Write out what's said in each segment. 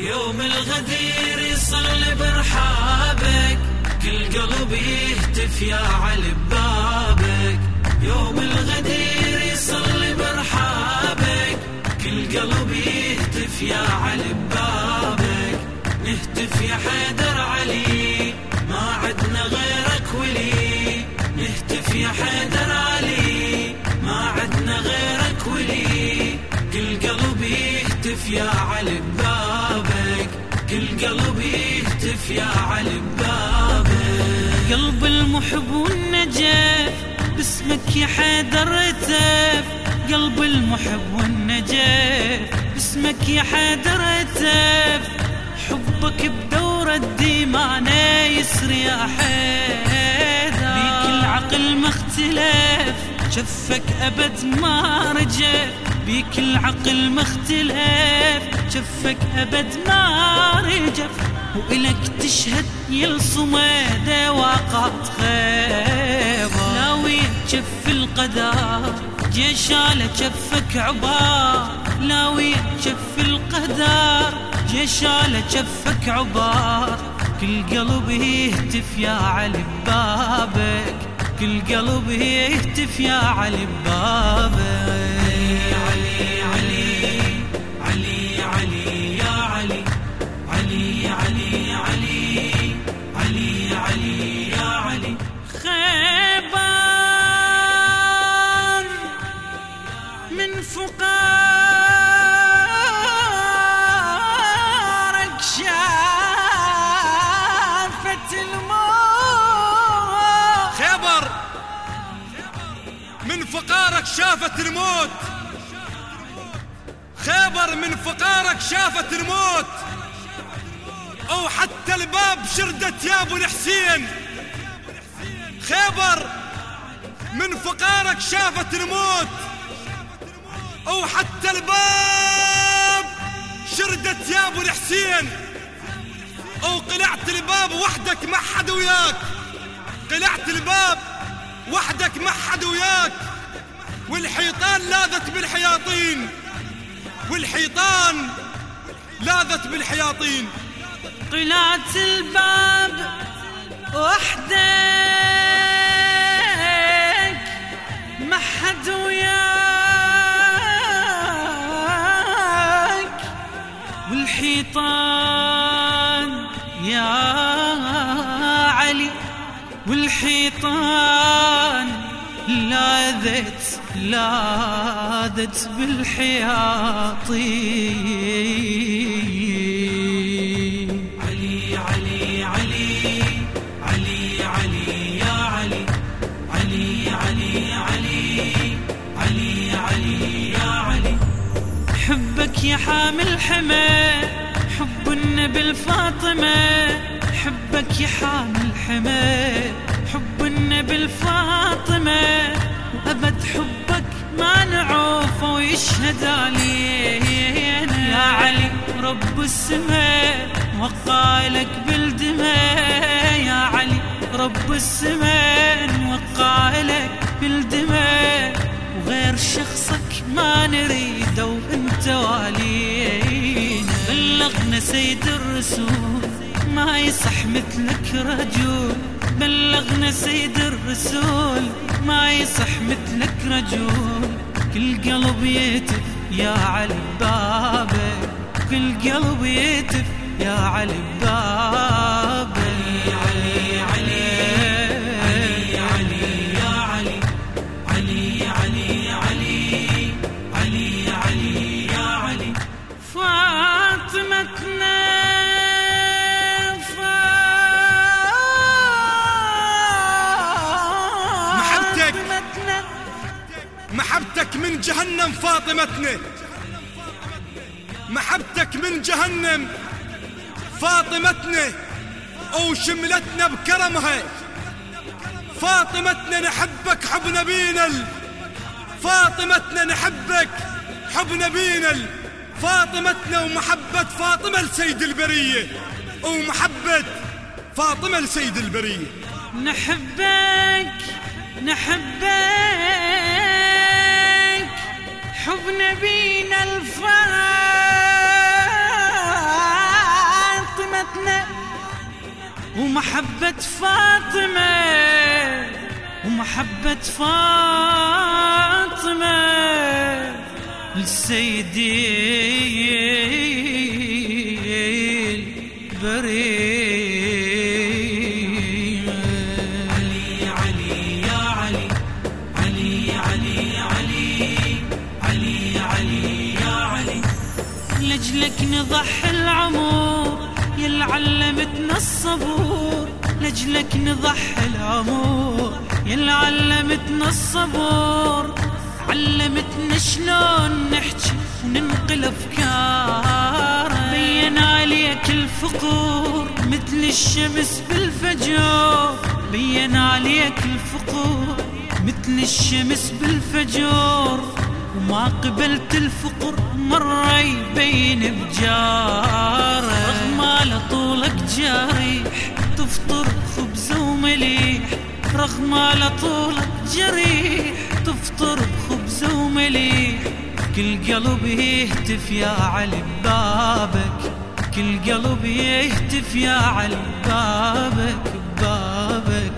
يوم الغدير يصلي برحابك كل قلب يهتف يا علي ببابك. يوم الغدير يصلي برحابك كل قلب يهتف يا علي ببابك. نهتف يا حيدر علي ما عدنا غيرك ولي. نهتف يا حيدر علي ما غيرك ولي. كل قلب يهتف يا علي كل قلب يهتف يا علي ببابك قلب المحب والنجف باسمك يا حيدر هتف قلب المحب والنجف باسمك يا حيدر هتف حبك بدور الديمانة يسري يا حيدر. بيك العقل مختلف شفك أبد ما رجف. بيك العقل مختلف شفك أبد ما رجف. وإلك تشهد يلصمد واقعة خيبر ناوي تشف القدر جيشالة شفك عبار. ناوي تشف القدر جيشالة شفك عبار. كل قلب يهتف يا علي ببابك. كل قلب يهتف يا علي ببابك. فقارك شافت الموت. خيبر من فقارك شافت الموت. أو حتى الباب شردت يا أبو الحسين. خيبر من فقارك شافت الموت. أو حتى الباب شردت يا أبو الحسين. أو قلعت الباب وحدك ما حد وياك. قلعت الباب وحدك ما حد وياك. والحيطان لاذت بالحياطين. والحيطان لاذت بالحياطين. قلعت الباب وحدك ما حد وياك. والحيطان يا علي والحيطان لاذت لاذت بالحياطين علي علي علي علي علي يا علي. علي علي علي علي علي يا علي. حبك يا حامل حمى حب النبي الفاطمة. حبك يا حامل حمى حب النبي الفاطمة وأبد حبك ما نعوفه ويشهد علينا. يا علي رب السماء وقالك بالدماء. يا علي رب السماء وقالك بالدماء. وغير شخصك ما نريده وأنت والينا. بلغنا سيد الرسول ما يصح مثلك رجل. بلغنا سيد الرسول ما يصح مثلك رجل كل قلب يهتف يا علي بابك كل قلب يهتف يا علي بابك. محبتك من جهنم فاطمتنا محبتك من جهنم فاطمتنا أو شملتنا بكرمها. فاطمتنا نحبك حب نبينا فاطمتنا نحبك حب نبينا فاطمتنا ومحبة فاطمة لسيد البرية. ومحبة فاطمة لسيد البرية. نحبك نحبك. حب نبينا الفاطمتنا ومحبة فاطمة ومحبة فاطمة لسيدي نضحي العمر يا علمتنا الصبور. لجلك نضحي العمر يا علمتنا الصبور. علمتنا شلون نحكي وننقل أفكار. بين عليك الفقور مثل الشمس بالفجر بين عليك الفقور مثل الشمس بالفجر وما قبلت الفقر مرة يبين بجار رغم على طولك جريح تفطر خبز ومليح. رغم على طولك جريح تفطر بخبز ومليح. كل قلب يهتف يا علي ببابك. كل قلب يهتف يا علي ببابك ببابك.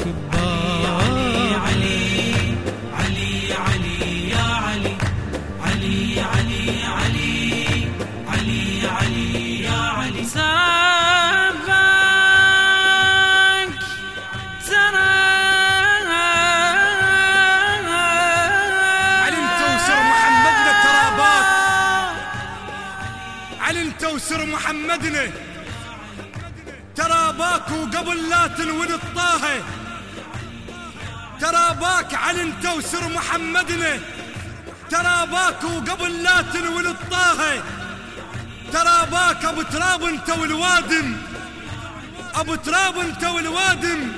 وسر محمدنا. ترى باك وقبل لا تنولد طاهه ترى باك علي انت وسر محمدنا. ترى باك وقبل لا تنولد طاهه ترى باك أبو تراب أنت والوادم. أبو تراب أنت والوادم.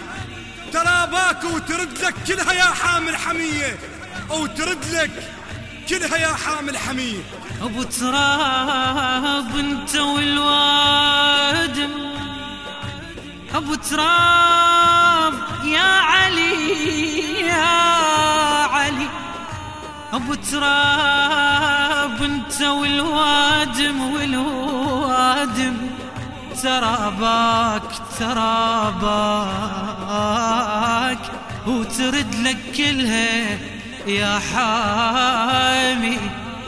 ترى باك وترد لك كلها يا حامل حمية. وترد لك كلها يا حامل حميه أبو تراب أنت والوادم أبو تراب يا علي يا علي. أبو تراب أنت والوادم والوادم تراباك تراباك. وترد لك كلها يا حامي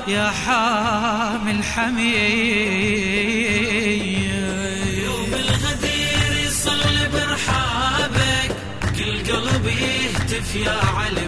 يا حامل حمي يوم الغدير يصلي برحابك كل قلب يهتف يا علي.